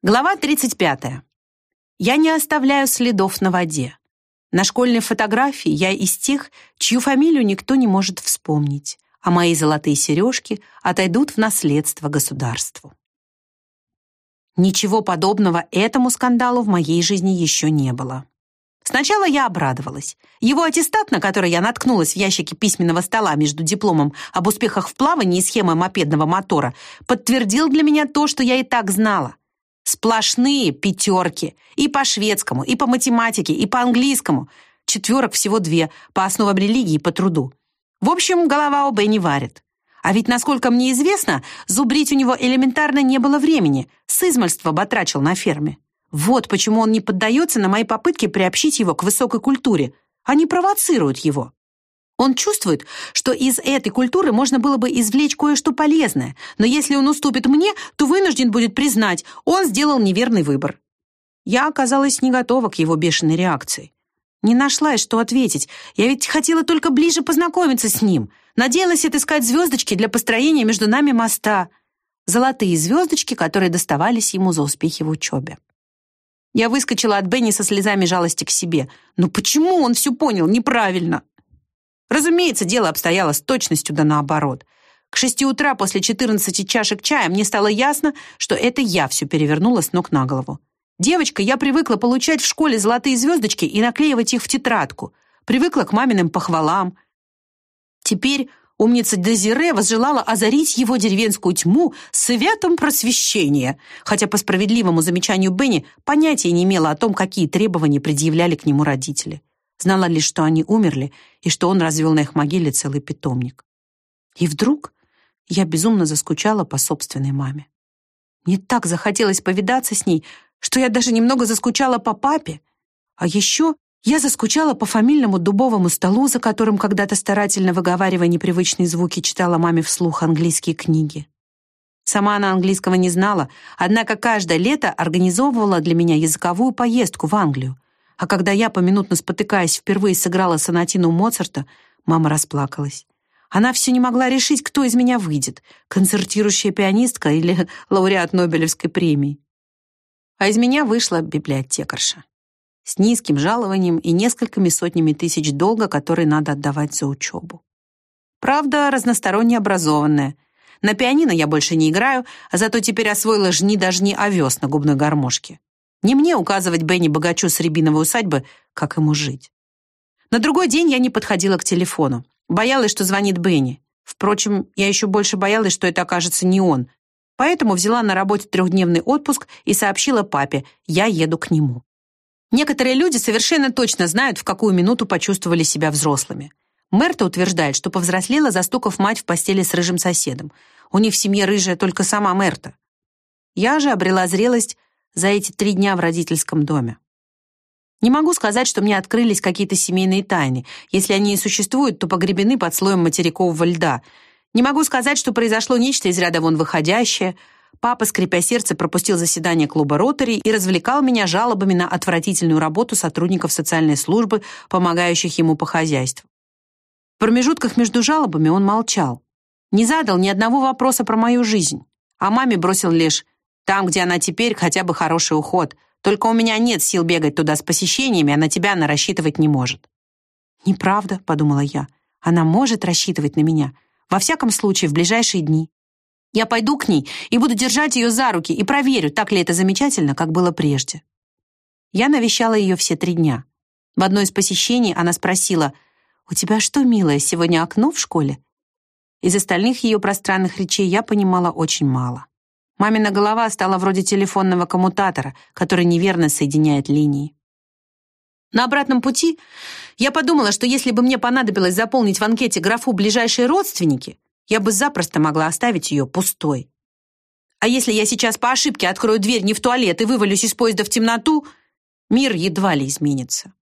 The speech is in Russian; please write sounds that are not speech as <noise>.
Глава 35. Я не оставляю следов на воде. На школьной фотографии я из тех, чью фамилию никто не может вспомнить, а мои золотые сережки отойдут в наследство государству. Ничего подобного этому скандалу в моей жизни еще не было. Сначала я обрадовалась. Его аттестат, на который я наткнулась в ящике письменного стола между дипломом об успехах в плавании и схемой мопедного мотора, подтвердил для меня то, что я и так знала. Сплошные пятерки. И по шведскому, и по математике, и по английскому. Четверок всего две, по основам религии и по труду. В общем, голова у Бенни варит. А ведь, насколько мне известно, зубрить у него элементарно не было времени. С измальства батрачил на ферме. Вот почему он не поддается на мои попытки приобщить его к высокой культуре. Они провоцируют его. Он чувствует, что из этой культуры можно было бы извлечь кое-что полезное, но если он уступит мне, то вынужден будет признать, он сделал неверный выбор. Я оказалась не готова к его бешеной реакции. Не нашла, что ответить. Я ведь хотела только ближе познакомиться с ним. Надеялась отыскать звездочки для построения между нами моста. Золотые звездочки, которые доставались ему за успехи в учебе. Я выскочила от Бенни со слезами жалости к себе. Но почему он все понял неправильно? Разумеется, дело обстояло с точностью да наоборот. К шести утра после четырнадцати чашек чая мне стало ясно, что это я все перевернула с ног на голову. Девочка, я привыкла получать в школе золотые звездочки и наклеивать их в тетрадку. Привыкла к маминым похвалам. Теперь умница Дезире возжелала озарить его деревенскую тьму светом просвещения, хотя по справедливому замечанию Бенни понятия не имела о том, какие требования предъявляли к нему родители. Знала лишь, что они умерли и что он развел на их могиле целый питомник. И вдруг я безумно заскучала по собственной маме. Мне так захотелось повидаться с ней, что я даже немного заскучала по папе. А еще я заскучала по фамильному дубовому столу, за которым когда-то старательно выговаривая непривычные звуки читала маме вслух английские книги. Сама она английского не знала, однако каждое лето организовывала для меня языковую поездку в Англию, а когда я, поминутно спотыкаясь, впервые сыграла сонатину Моцарта, мама расплакалась. Она все не могла решить, кто из меня выйдет, концертирующая пианистка или <laughs> лауреат Нобелевской премии. А из меня вышла библиотекарша с низким жалованием и несколькими сотнями тысяч долга, которые надо отдавать за учебу. Правда, разносторонне образованная. На пианино я больше не играю, а зато теперь освоила жни да жни овес на губной гармошке. Не мне указывать Бенни богачу с рябиновой усадьбы, как ему жить. На другой день я не подходила к телефону. Боялась, что звонит Бенни. Впрочем, я еще больше боялась, что это окажется не он. Поэтому взяла на работе трехдневный отпуск и сообщила папе, я еду к нему. Некоторые люди совершенно точно знают, в какую минуту почувствовали себя взрослыми. Мерта утверждает, что повзрослела, застукав мать в постели с рыжим соседом. У них в семье рыжая только сама Мерта. Я же обрела зрелость за эти три дня в родительском доме. Не могу сказать, что мне открылись какие-то семейные тайны. Если они и существуют, то погребены под слоем материкового льда. Не могу сказать, что произошло нечто из ряда вон выходящее. Папа, скрипя сердце, пропустил заседание клуба «Ротари» и развлекал меня жалобами на отвратительную работу сотрудников социальной службы, помогающих ему по хозяйству. В промежутках между жалобами он молчал. Не задал ни одного вопроса про мою жизнь. А маме бросил лишь там, где она теперь, хотя бы хороший уход. Только у меня нет сил бегать туда с посещениями, а на тебя она рассчитывать не может». «Неправда», — подумала я. «Она может рассчитывать на меня. Во всяком случае, в ближайшие дни. Я пойду к ней и буду держать ее за руки и проверю, так ли это замечательно, как было прежде». Я навещала ее все три дня. В одно из посещений она спросила, «У тебя что, милая, сегодня окно в школе?» Из остальных ее пространных речей я понимала очень мало. Мамина голова стала вроде телефонного коммутатора, который неверно соединяет линии. На обратном пути я подумала, что если бы мне понадобилось заполнить в анкете графу «ближайшие родственники», я бы запросто могла оставить ее пустой. А если я сейчас по ошибке открою дверь не в туалет и вывалюсь из поезда в темноту, мир едва ли изменится.